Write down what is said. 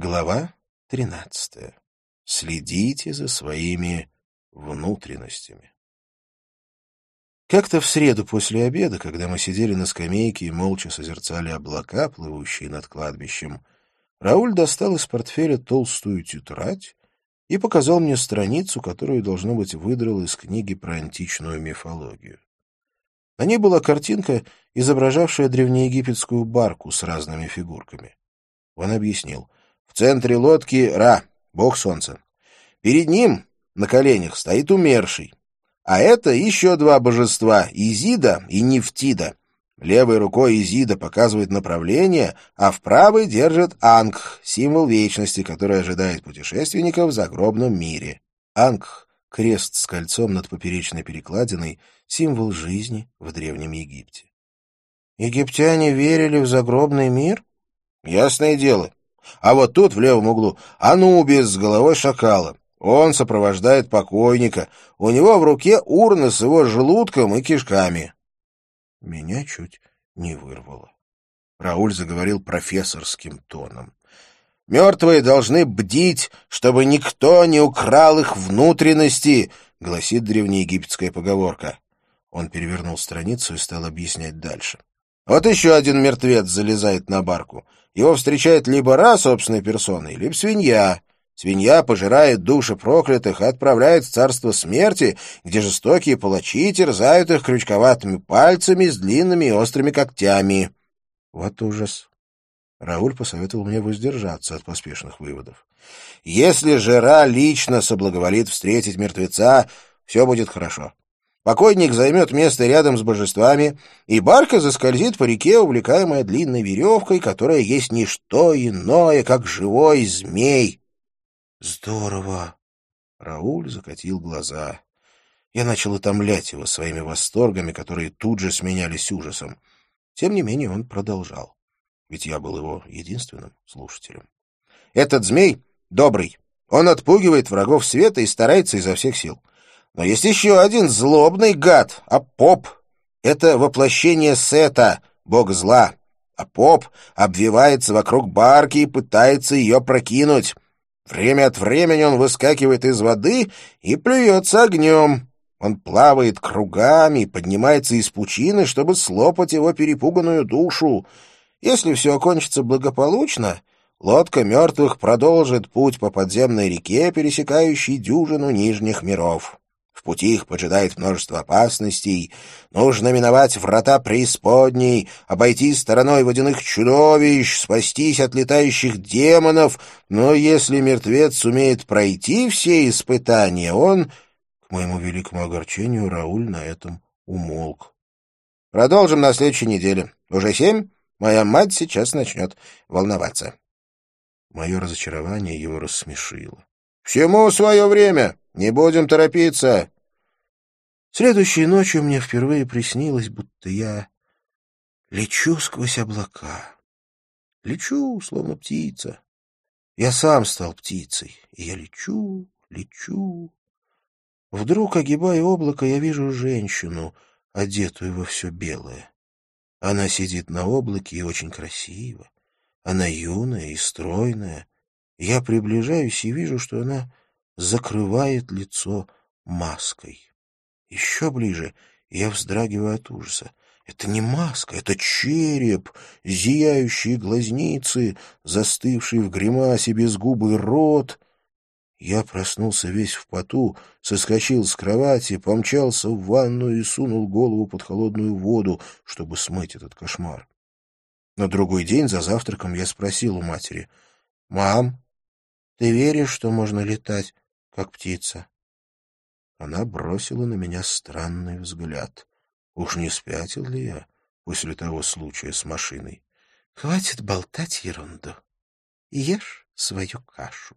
Глава тринадцатая. Следите за своими внутренностями. Как-то в среду после обеда, когда мы сидели на скамейке и молча созерцали облака, плывущие над кладбищем, Рауль достал из портфеля толстую тетрадь и показал мне страницу, которую, должно быть, выдрал из книги про античную мифологию. На ней была картинка, изображавшая древнеегипетскую барку с разными фигурками. Он объяснил — в центре лодки Ра, бог солнца. Перед ним на коленях стоит умерший. А это еще два божества — Изида и Нефтида. Левой рукой Изида показывает направление, а в правой держит Ангх, символ вечности, который ожидает путешественников в загробном мире. Ангх — крест с кольцом над поперечной перекладиной, символ жизни в Древнем Египте. Египтяне верили в загробный мир? Ясное дело. А вот тут, в левом углу, Анубис с головой шакала. Он сопровождает покойника. У него в руке урна с его желудком и кишками. Меня чуть не вырвало. Рауль заговорил профессорским тоном. «Мертвые должны бдить, чтобы никто не украл их внутренности», — гласит древнеегипетская поговорка. Он перевернул страницу и стал объяснять дальше. «Вот еще один мертвец залезает на барку. Его встречает либо Ра собственной персоной, либо свинья. Свинья пожирает души проклятых и отправляет в царство смерти, где жестокие палачи терзают их крючковатыми пальцами с длинными и острыми когтями. Вот ужас. Рауль посоветовал мне воздержаться от поспешных выводов. Если же Ра лично соблаговолит встретить мертвеца, все будет хорошо. Покойник займет место рядом с божествами, и барка заскользит по реке, увлекаемая длинной веревкой, которая есть не что иное, как живой змей. Здорово! Рауль закатил глаза. Я начал утомлять его своими восторгами, которые тут же сменялись ужасом. Тем не менее он продолжал, ведь я был его единственным слушателем. Этот змей добрый. Он отпугивает врагов света и старается изо всех сил. Но есть еще один злобный гад, Апоп. Это воплощение Сета, бога зла. Апоп обвивается вокруг барки и пытается ее опрокинуть. Время от времени он выскакивает из воды и плюется огнем. Он плавает кругами и поднимается из пучины, чтобы слопать его перепуганную душу. Если все окончится благополучно, лодка мертвых продолжит путь по подземной реке, пересекающей дюжину нижних миров. В пути их поджидает множество опасностей. Нужно миновать врата преисподней, обойти стороной водяных чудовищ, спастись от летающих демонов. Но если мертвец сумеет пройти все испытания, он... К моему великому огорчению Рауль на этом умолк. Продолжим на следующей неделе. Уже семь? Моя мать сейчас начнет волноваться. Мое разочарование его рассмешило. — Всему свое время. Не будем торопиться. Следующей ночью мне впервые приснилось, будто я лечу сквозь облака. Лечу, словно птица. Я сам стал птицей, и я лечу, лечу. Вдруг, огибая облако, я вижу женщину, одетую во все белое. Она сидит на облаке и очень красиво. Она юная и стройная. Я приближаюсь и вижу, что она закрывает лицо маской. Еще ближе, я вздрагиваю от ужаса. Это не маска, это череп, зияющие глазницы, застывший в гримасе безгубый рот. Я проснулся весь в поту, соскочил с кровати, помчался в ванную и сунул голову под холодную воду, чтобы смыть этот кошмар. На другой день за завтраком я спросил у матери, «Мам, ты веришь, что можно летать как птица. Она бросила на меня странный взгляд. Уж не спятил ли я после того случая с машиной? Хватит болтать ерунду. Ешь свою кашу.